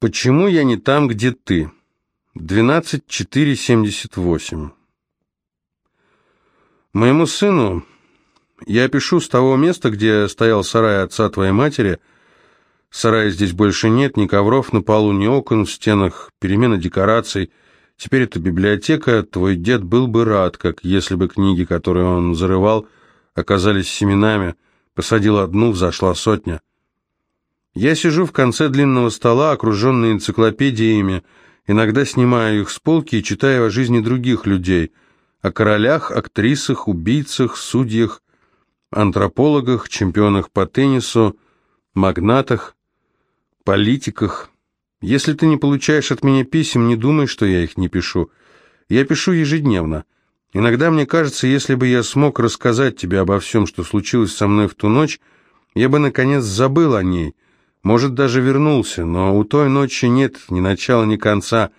Почему я не там, где ты? 12.478. Моему сыну я пишу с того места, где стоял сарай отца твоей матери. Сарая здесь больше нет, ни ковров на полу, ни окон в стенах, перемена декораций. Теперь это библиотека. Твой дед был бы рад, как если бы книги, которые он зарывал, оказались семенами. Посадил одну, взошла сотня. Я сижу в конце длинного стола, окруженный энциклопедиями, иногда снимаю их с полки и читаю о жизни других людей, о королях, актрисах, убийцах, судьях, антропологах, чемпионах по теннису, магнатах, политиках. Если ты не получаешь от меня писем, не думай, что я их не пишу. Я пишу ежедневно. Иногда мне кажется, если бы я смог рассказать тебе обо всем, что случилось со мной в ту ночь, я бы, наконец, забыл о ней — может, даже вернулся, но у той ночи нет ни начала, ни конца.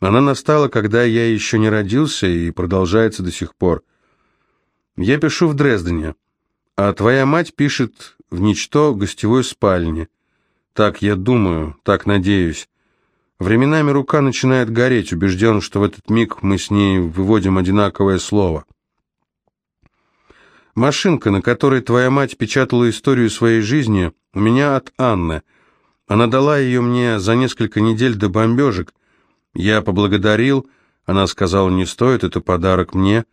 Она настала, когда я еще не родился, и продолжается до сих пор. Я пишу в Дрездене, а твоя мать пишет в ничто гостевой спальне. Так я думаю, так надеюсь. Временами рука начинает гореть, убежден, что в этот миг мы с ней выводим одинаковое слово. Машинка, на которой твоя мать печатала историю своей жизни, у меня от Анны. Она дала ее мне за несколько недель до бомбежек. Я поблагодарил, она сказала, не стоит, это подарок мне.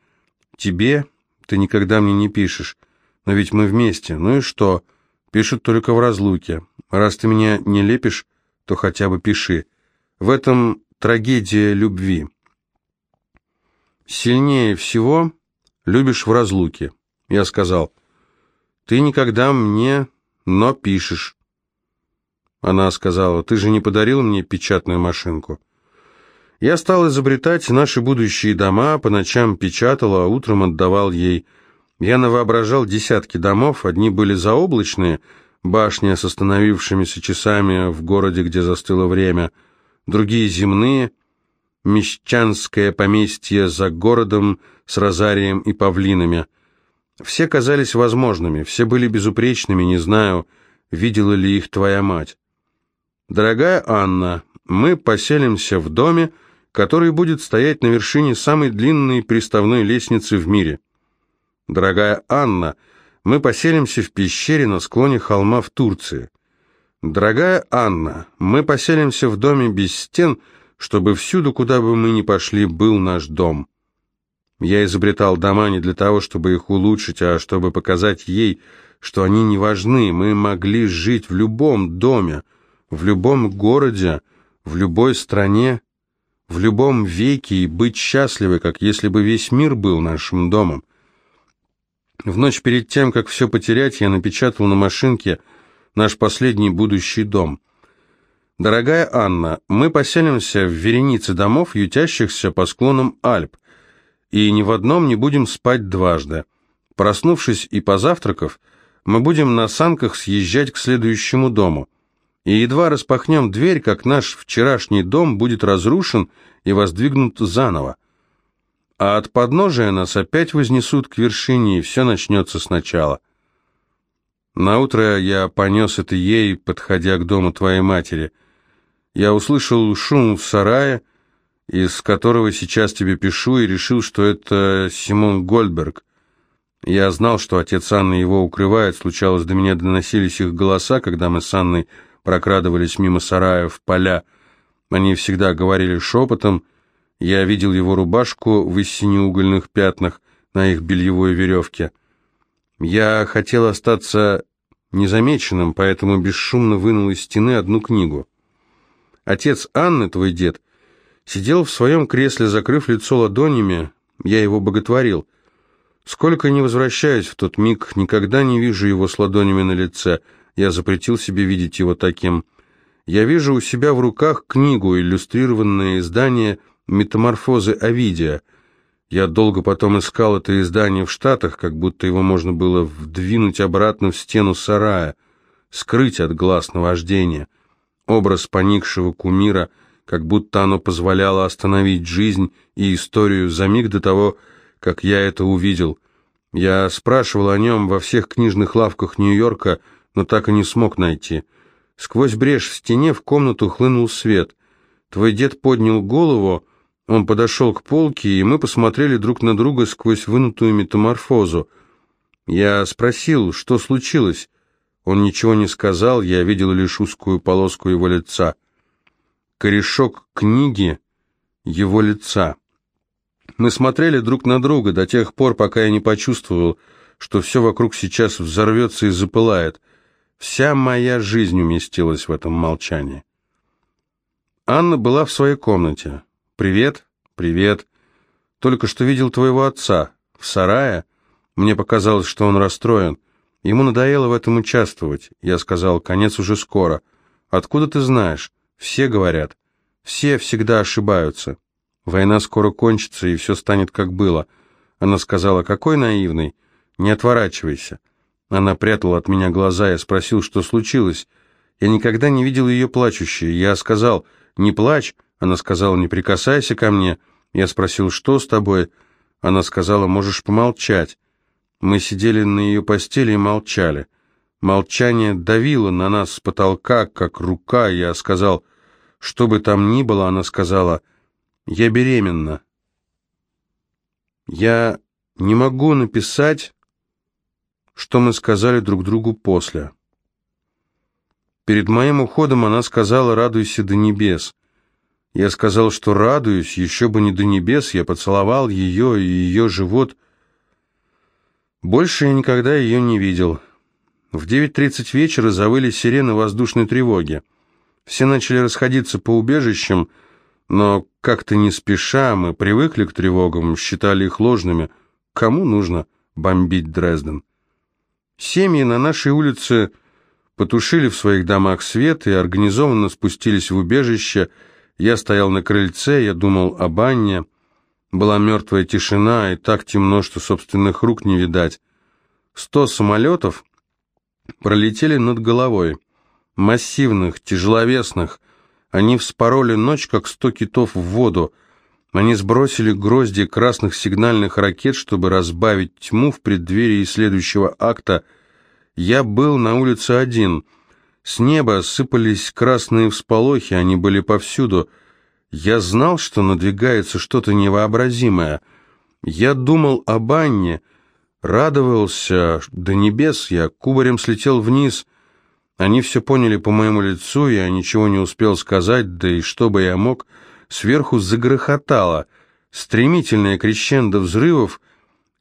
Тебе ты никогда мне не пишешь, но ведь мы вместе. Ну и что? Пишут только в разлуке. Раз ты меня не лепишь, то хотя бы пиши. В этом трагедия любви. Сильнее всего любишь в разлуке. Я сказал, «Ты никогда мне, но пишешь». Она сказала, «Ты же не подарил мне печатную машинку». Я стал изобретать наши будущие дома, по ночам печатал, а утром отдавал ей. Я навоображал десятки домов, одни были заоблачные, башня с остановившимися часами в городе, где застыло время, другие земные, мещанское поместье за городом с розарием и павлинами — все казались возможными, все были безупречными, не знаю, видела ли их твоя мать. Дорогая Анна, мы поселимся в доме, который будет стоять на вершине самой длинной приставной лестницы в мире. Дорогая Анна, мы поселимся в пещере на склоне холма в Турции. Дорогая Анна, мы поселимся в доме без стен, чтобы всюду, куда бы мы ни пошли, был наш дом. Я изобретал дома не для того, чтобы их улучшить, а чтобы показать ей, что они не важны. Мы могли жить в любом доме, в любом городе, в любой стране, в любом веке и быть счастливы, как если бы весь мир был нашим домом. В ночь перед тем, как все потерять, я напечатал на машинке наш последний будущий дом. Дорогая Анна, мы поселимся в веренице домов, ютящихся по склонам Альп – и ни в одном не будем спать дважды. Проснувшись и позавтракав, мы будем на санках съезжать к следующему дому. И едва распахнем дверь, как наш вчерашний дом будет разрушен и воздвигнут заново. А от подножия нас опять вознесут к вершине, и все начнется сначала. Наутро я понес это ей, подходя к дому твоей матери. Я услышал шум в сарае, из которого сейчас тебе пишу, и решил, что это Симон Гольдберг. Я знал, что отец Анны его укрывает, случалось, до меня доносились их голоса, когда мы с Анной прокрадывались мимо сарая в поля. Они всегда говорили шепотом, я видел его рубашку в синеугольных пятнах на их бельевой веревке. Я хотел остаться незамеченным, поэтому бесшумно вынул из стены одну книгу. Отец Анны, твой дед, Сидел в своем кресле, закрыв лицо ладонями, я его боготворил. Сколько не возвращаюсь в тот миг, никогда не вижу его с ладонями на лице, я запретил себе видеть его таким. Я вижу у себя в руках книгу, иллюстрированное издание «Метаморфозы Овидия». Я долго потом искал это издание в Штатах, как будто его можно было вдвинуть обратно в стену сарая, скрыть от глаз наваждения. Образ поникшего кумира — как будто оно позволяло остановить жизнь и историю за миг до того, как я это увидел. Я спрашивал о нем во всех книжных лавках Нью-Йорка, но так и не смог найти. Сквозь брешь в стене в комнату хлынул свет. Твой дед поднял голову, он подошел к полке, и мы посмотрели друг на друга сквозь вынутую метаморфозу. Я спросил, что случилось. Он ничего не сказал, я видел лишь узкую полоску его лица. Корешок книги его лица. Мы смотрели друг на друга до тех пор, пока я не почувствовал, что все вокруг сейчас взорвется и запылает. Вся моя жизнь уместилась в этом молчании. Анна была в своей комнате. «Привет, привет. Только что видел твоего отца. В сарае. Мне показалось, что он расстроен. Ему надоело в этом участвовать. Я сказал, конец уже скоро. Откуда ты знаешь? Все говорят. Все всегда ошибаются. Война скоро кончится, и все станет как было. Она сказала, какой наивный. Не отворачивайся. Она прятала от меня глаза, я спросил, что случилось. Я никогда не видел ее плачущей. Я сказал, не плачь. Она сказала, не прикасайся ко мне. Я спросил, что с тобой? Она сказала, можешь помолчать. Мы сидели на ее постели и молчали. Молчание давило на нас с потолка, как рука. Я сказал, что бы там ни было, она сказала, я беременна. Я не могу написать, что мы сказали друг другу после. Перед моим уходом она сказала «радуйся до небес». Я сказал, что радуюсь, еще бы не до небес, я поцеловал ее и ее живот. Больше я никогда ее не видел. В 9.30 вечера завыли сирены воздушной тревоги. Все начали расходиться по убежищам, но как-то не спеша мы привыкли к тревогам, считали их ложными. Кому нужно бомбить Дрезден? Семьи на нашей улице потушили в своих домах свет и организованно спустились в убежище, я стоял на крыльце, я думал об Анне. Была мертвая тишина, и так темно, что собственных рук не видать. Сто самолетов пролетели над головой. Массивных, тяжеловесных. Они вспороли ночь, как сто китов в воду. Они сбросили грозди красных сигнальных ракет, чтобы разбавить тьму в преддверии следующего акта. Я был на улице один — с неба сыпались красные всполохи, они были повсюду. Я знал, что надвигается что-то невообразимое. Я думал об Анне, радовался до небес, я кубарем слетел вниз. Они все поняли по моему лицу, я ничего не успел сказать, да и что бы я мог, сверху загрохотало. Стремительное крещендо взрывов,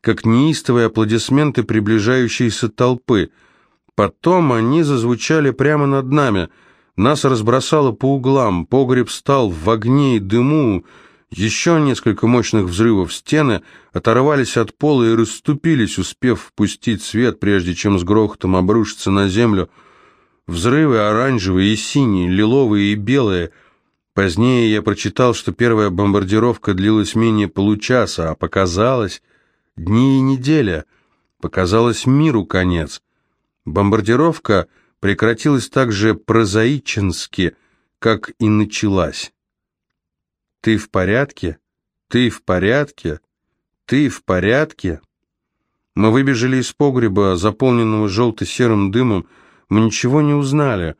как неистовые аплодисменты приближающейся толпы — Потом они зазвучали прямо над нами. Нас разбросало по углам, погреб стал в огне и дыму. Еще несколько мощных взрывов стены оторвались от пола и расступились, успев впустить свет, прежде чем с грохотом обрушиться на землю. Взрывы оранжевые и синие, лиловые и белые. Позднее я прочитал, что первая бомбардировка длилась менее получаса, а показалось дни и неделя. Показалось миру конец. Бомбардировка прекратилась так же прозаически, как и началась. «Ты в порядке? Ты в порядке? Ты в порядке?» Мы выбежали из погреба, заполненного желто-серым дымом. Мы ничего не узнали.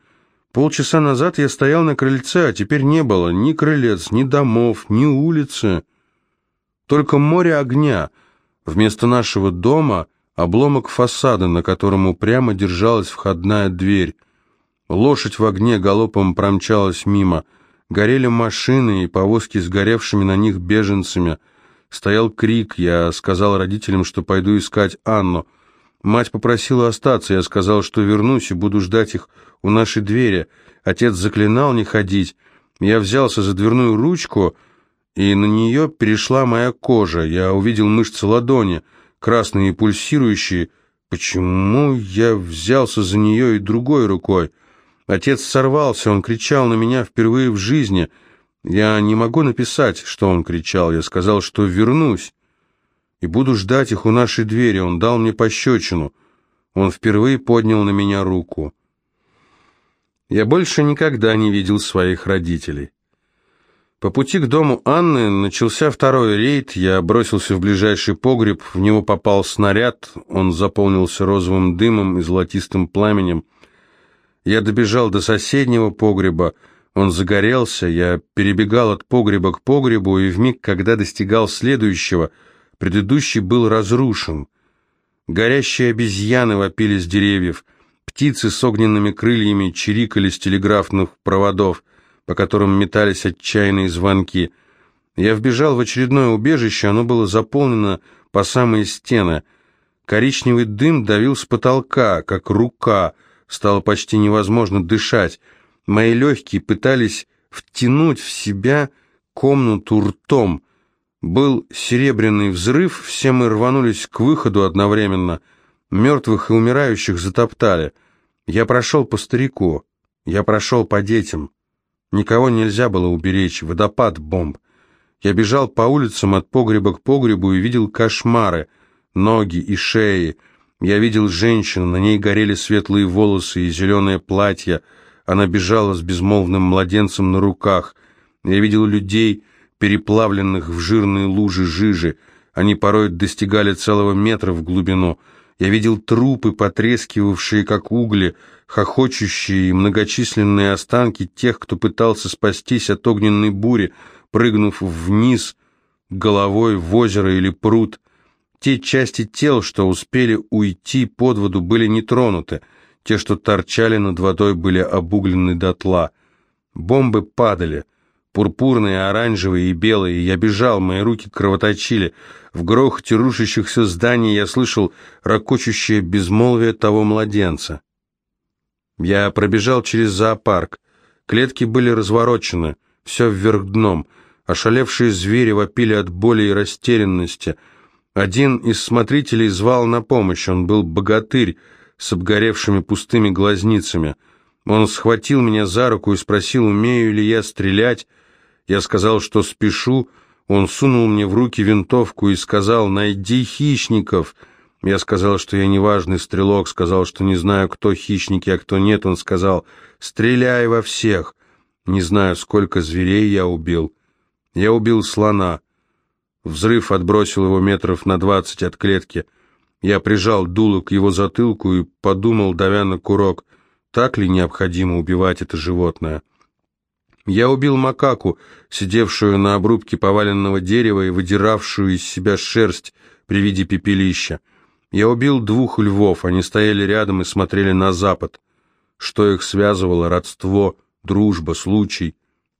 Полчаса назад я стоял на крыльце, а теперь не было ни крылец, ни домов, ни улицы. Только море огня. Вместо нашего дома — обломок фасада, на котором упрямо держалась входная дверь. Лошадь в огне галопом промчалась мимо. Горели машины и повозки с горевшими на них беженцами. Стоял крик, я сказал родителям, что пойду искать Анну. Мать попросила остаться, я сказал, что вернусь и буду ждать их у нашей двери. Отец заклинал не ходить. Я взялся за дверную ручку, и на нее перешла моя кожа. Я увидел мышцы ладони — красные и пульсирующие. Почему я взялся за нее и другой рукой? Отец сорвался, он кричал на меня впервые в жизни. Я не могу написать, что он кричал. Я сказал, что вернусь и буду ждать их у нашей двери. Он дал мне пощечину. Он впервые поднял на меня руку. Я больше никогда не видел своих родителей. По пути к дому Анны начался второй рейд, я бросился в ближайший погреб, в него попал снаряд, он заполнился розовым дымом и золотистым пламенем. Я добежал до соседнего погреба, он загорелся, я перебегал от погреба к погребу, и вмиг, когда достигал следующего, предыдущий был разрушен. Горящие обезьяны вопили с деревьев, птицы с огненными крыльями чирикали с телеграфных проводов, по которым метались отчаянные звонки. Я вбежал в очередное убежище, оно было заполнено по самые стены. Коричневый дым давил с потолка, как рука, стало почти невозможно дышать. Мои легкие пытались втянуть в себя комнату ртом. Был серебряный взрыв, все мы рванулись к выходу одновременно. Мертвых и умирающих затоптали. Я прошел по старику, я прошел по детям. Никого нельзя было уберечь, водопад бомб. Я бежал по улицам от погреба к погребу и видел кошмары, ноги и шеи. Я видел женщину, на ней горели светлые волосы и зеленое платье, она бежала с безмолвным младенцем на руках. Я видел людей, переплавленных в жирные лужи жижи. Они порой достигали целого метра в глубину. Я видел трупы, потрескивавшие, как угли, хохочущие и многочисленные останки тех, кто пытался спастись от огненной бури, прыгнув вниз головой в озеро или пруд. Те части тел, что успели уйти под воду, были не тронуты — те, что торчали над водой, были обуглены дотла. Бомбы падали, пурпурные, оранжевые и белые. Я бежал, мои руки кровоточили. В грохоте рушащихся зданий я слышал ракочущее безмолвие того младенца. Я пробежал через зоопарк. Клетки были разворочены, все вверх дном. Ошалевшие звери вопили от боли и растерянности. Один из смотрителей звал на помощь, он был богатырь, с обгоревшими пустыми глазницами. Он схватил меня за руку и спросил, умею ли я стрелять. Я сказал, что спешу. Он сунул мне в руки винтовку и сказал, найди хищников. Я сказал, что я неважный стрелок, сказал, что не знаю, кто хищники, а кто нет. Он сказал, стреляй во всех. Не знаю, сколько зверей я убил. Я убил слона. Взрыв отбросил его метров на двадцать от клетки. Я прижал дуло к его затылку и подумал, давя на курок, так ли необходимо убивать это животное. Я убил макаку, сидевшую на обрубке поваленного дерева и выдиравшую из себя шерсть при виде пепелища. Я убил двух львов, они стояли рядом и смотрели на запад. Что их связывало? Родство, дружба, случай.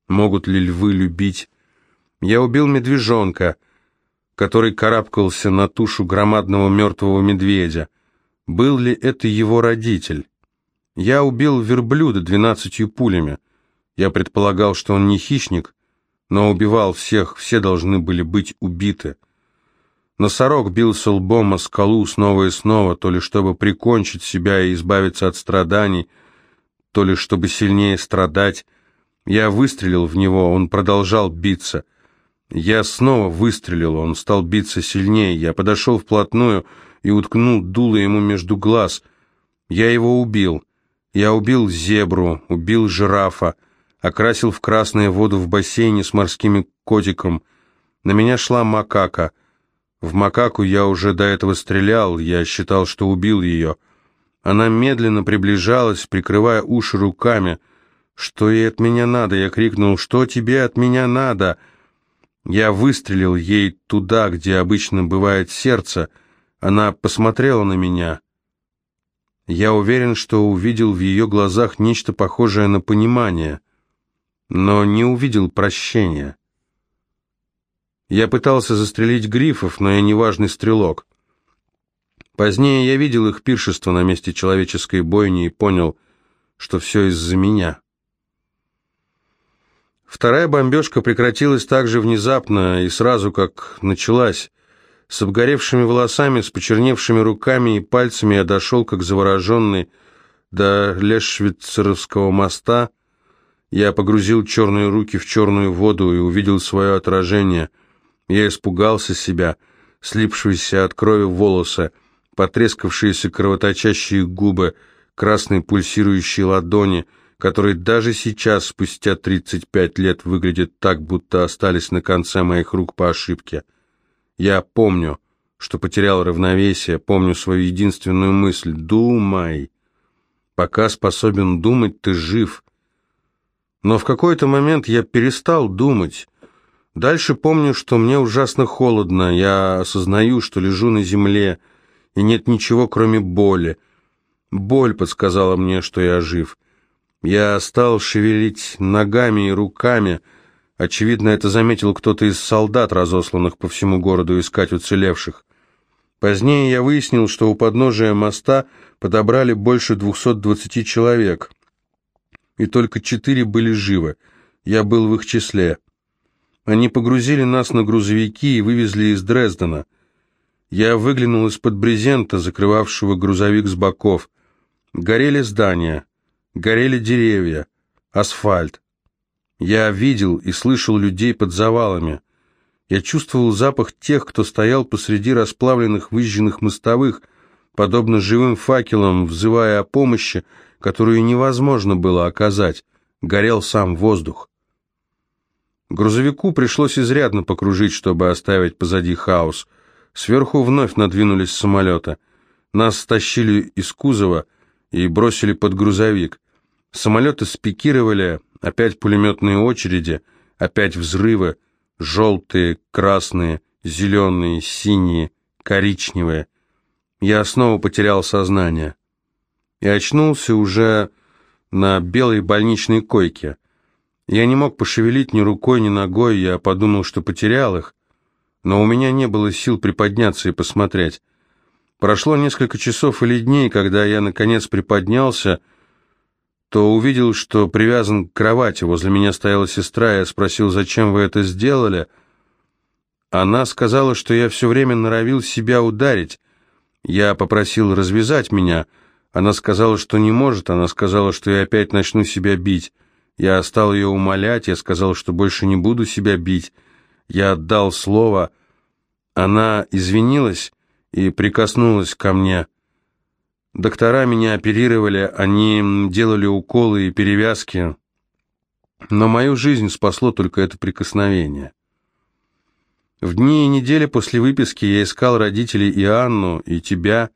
Могут ли львы любить? Я убил медвежонка — который карабкался на тушу громадного мертвого медведя. Был ли это его родитель? Я убил верблюда двенадцатью пулями. Я предполагал, что он не хищник, но убивал всех, все должны были быть убиты. Носорог бился лбом о скалу снова и снова, то ли чтобы прикончить себя и избавиться от страданий, то ли чтобы сильнее страдать. Я выстрелил в него, он продолжал биться — я снова выстрелил, он стал биться сильнее. Я подошел вплотную и уткнул дуло ему между глаз. Я его убил. Я убил зебру, убил жирафа, окрасил в красную воду в бассейне с морским котиком. На меня шла макака. В макаку я уже до этого стрелял, я считал, что убил ее. Она медленно приближалась, прикрывая уши руками. «Что ей от меня надо?» Я крикнул, «Что тебе от меня надо?» Я выстрелил ей туда, где обычно бывает сердце. Она посмотрела на меня. Я уверен, что увидел в ее глазах нечто похожее на понимание, но не увидел прощения. Я пытался застрелить грифов, но я не важный стрелок. Позднее я видел их пиршество на месте человеческой бойни и понял, что все из-за меня. Вторая бомбежка прекратилась так же внезапно и сразу, как началась. С обгоревшими волосами, с почерневшими руками и пальцами я дошел, как завороженный, до Лешвицеровского моста. Я погрузил черные руки в черную воду и увидел свое отражение. Я испугался себя, слипшиеся от крови волосы, потрескавшиеся кровоточащие губы, красные пульсирующие ладони — которые даже сейчас, спустя 35 лет, выглядят так, будто остались на конце моих рук по ошибке. Я помню, что потерял равновесие, помню свою единственную мысль «Думай». Пока способен думать, ты жив. Но в какой-то момент я перестал думать. Дальше помню, что мне ужасно холодно, я осознаю, что лежу на земле, и нет ничего, кроме боли. Боль подсказала мне, что я жив. Я стал шевелить ногами и руками. Очевидно, это заметил кто-то из солдат, разосланных по всему городу искать уцелевших. Позднее я выяснил, что у подножия моста подобрали больше 220 человек, и только четыре были живы. Я был в их числе. Они погрузили нас на грузовики и вывезли из Дрездена. Я выглянул из-под брезента, закрывавшего грузовик с боков. Горели здания. Горели деревья, асфальт. Я видел и слышал людей под завалами. Я чувствовал запах тех, кто стоял посреди расплавленных выжженных мостовых, подобно живым факелам, взывая о помощи, которую невозможно было оказать. Горел сам воздух. Грузовику пришлось изрядно покружить, чтобы оставить позади хаос. Сверху вновь надвинулись самолеты. Нас стащили из кузова, и бросили под грузовик. Самолеты спикировали, опять пулеметные очереди, опять взрывы, желтые, красные, зеленые, синие, коричневые. Я снова потерял сознание. И очнулся уже на белой больничной койке. Я не мог пошевелить ни рукой, ни ногой, я подумал, что потерял их, но у меня не было сил приподняться и посмотреть. Прошло несколько часов или дней, когда я, наконец, приподнялся, то увидел, что привязан к кровати. Возле меня стояла сестра, я спросил, зачем вы это сделали. Она сказала, что я все время норовил себя ударить. Я попросил развязать меня. Она сказала, что не может, она сказала, что я опять начну себя бить. Я стал ее умолять, я сказал, что больше не буду себя бить. Я отдал слово. Она извинилась и прикоснулась ко мне. Доктора меня оперировали, они делали уколы и перевязки, но мою жизнь спасло только это прикосновение. В дни и недели после выписки я искал родителей и Анну, и тебя.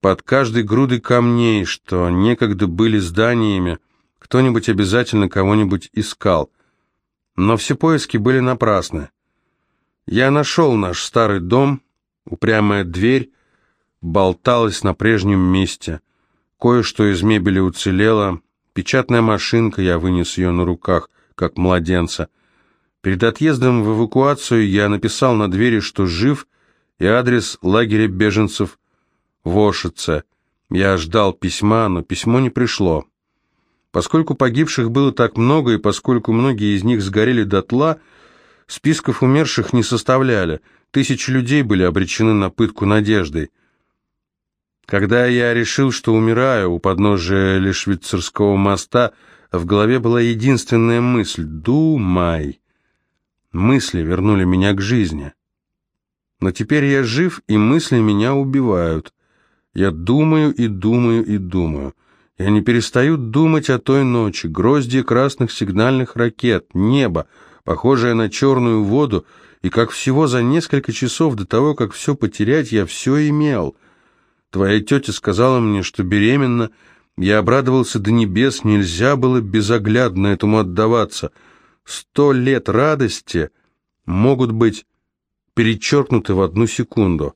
Под каждой грудой камней, что некогда были зданиями, кто-нибудь обязательно кого-нибудь искал. Но все поиски были напрасны. Я нашел наш старый дом, Упрямая дверь болталась на прежнем месте. Кое-что из мебели уцелело. Печатная машинка, я вынес ее на руках, как младенца. Перед отъездом в эвакуацию я написал на двери, что жив, и адрес лагеря беженцев в Ошице. Я ждал письма, но письмо не пришло. Поскольку погибших было так много, и поскольку многие из них сгорели дотла, списков умерших не составляли – Тысячи людей были обречены на пытку надеждой. Когда я решил, что умираю у подножия Лешвицерского моста, в голове была единственная мысль — «Думай». Мысли вернули меня к жизни. Но теперь я жив, и мысли меня убивают. Я думаю и думаю и думаю. Я не перестаю думать о той ночи, гроздья красных сигнальных ракет, небо, похожее на черную воду, и как всего за несколько часов до того, как все потерять, я все имел. Твоя тетя сказала мне, что беременна, я обрадовался до небес, нельзя было безоглядно этому отдаваться. Сто лет радости могут быть перечеркнуты в одну секунду.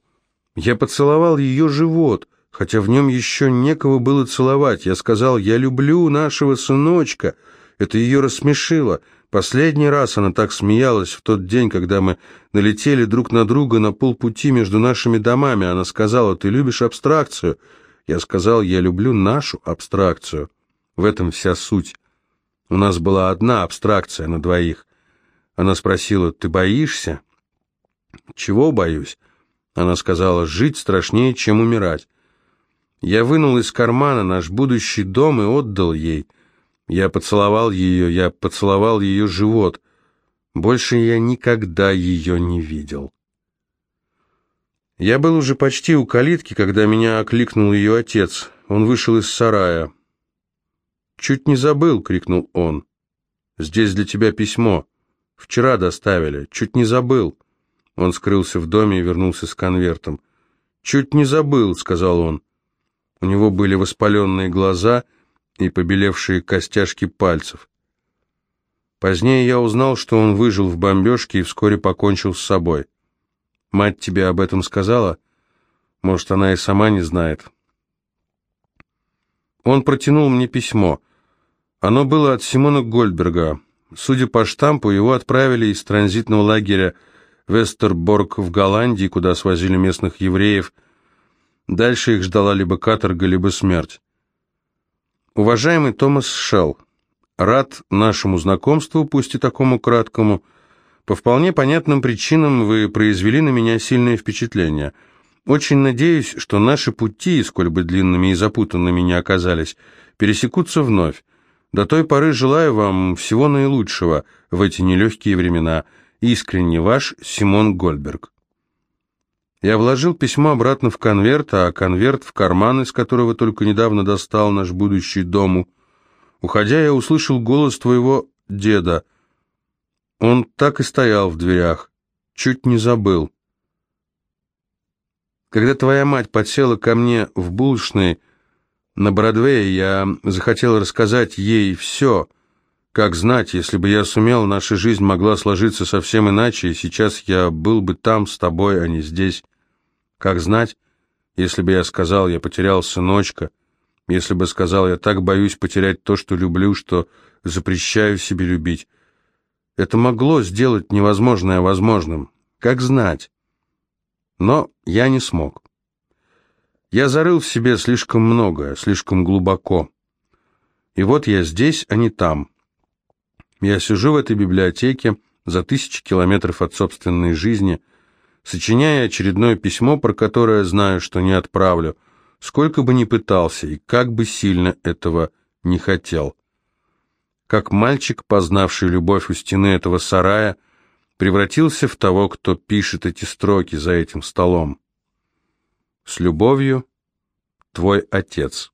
Я поцеловал ее живот, хотя в нем еще некого было целовать. Я сказал, я люблю нашего сыночка. Это ее рассмешило. Последний раз она так смеялась в тот день, когда мы налетели друг на друга на полпути между нашими домами. Она сказала, ты любишь абстракцию. Я сказал, я люблю нашу абстракцию. В этом вся суть. У нас была одна абстракция на двоих. Она спросила, ты боишься? Чего боюсь? Она сказала, жить страшнее, чем умирать. Я вынул из кармана наш будущий дом и отдал ей – я поцеловал ее, я поцеловал ее живот. Больше я никогда ее не видел. Я был уже почти у калитки, когда меня окликнул ее отец. Он вышел из сарая. «Чуть не забыл!» — крикнул он. «Здесь для тебя письмо. Вчера доставили. Чуть не забыл!» Он скрылся в доме и вернулся с конвертом. «Чуть не забыл!» — сказал он. У него были воспаленные глаза и побелевшие костяшки пальцев. Позднее я узнал, что он выжил в бомбежке и вскоре покончил с собой. Мать тебе об этом сказала? Может, она и сама не знает. Он протянул мне письмо. Оно было от Симона Гольдберга. Судя по штампу, его отправили из транзитного лагеря Вестерборг в Голландии, куда свозили местных евреев. Дальше их ждала либо каторга, либо смерть. Уважаемый Томас Шелл, рад нашему знакомству, пусть и такому краткому. По вполне понятным причинам вы произвели на меня сильное впечатление. Очень надеюсь, что наши пути, сколь бы длинными и запутанными не оказались, пересекутся вновь. До той поры желаю вам всего наилучшего в эти нелегкие времена. Искренне ваш Симон Гольберг. Я вложил письмо обратно в конверт, а конверт в карман, из которого только недавно достал наш будущий дому. Уходя, я услышал голос твоего деда. Он так и стоял в дверях. Чуть не забыл. Когда твоя мать подсела ко мне в булочной, на Бродвее я захотел рассказать ей все. Как знать, если бы я сумел, наша жизнь могла сложиться совсем иначе, и сейчас я был бы там с тобой, а не здесь. Как знать, если бы я сказал, я потерял сыночка, если бы сказал, я так боюсь потерять то, что люблю, что запрещаю себе любить. Это могло сделать невозможное возможным. Как знать? Но я не смог. Я зарыл в себе слишком многое, слишком глубоко. И вот я здесь, а не там. Я сижу в этой библиотеке за тысячи километров от собственной жизни, сочиняя очередное письмо, про которое знаю, что не отправлю, сколько бы ни пытался и как бы сильно этого не хотел. Как мальчик, познавший любовь у стены этого сарая, превратился в того, кто пишет эти строки за этим столом. С любовью, твой отец.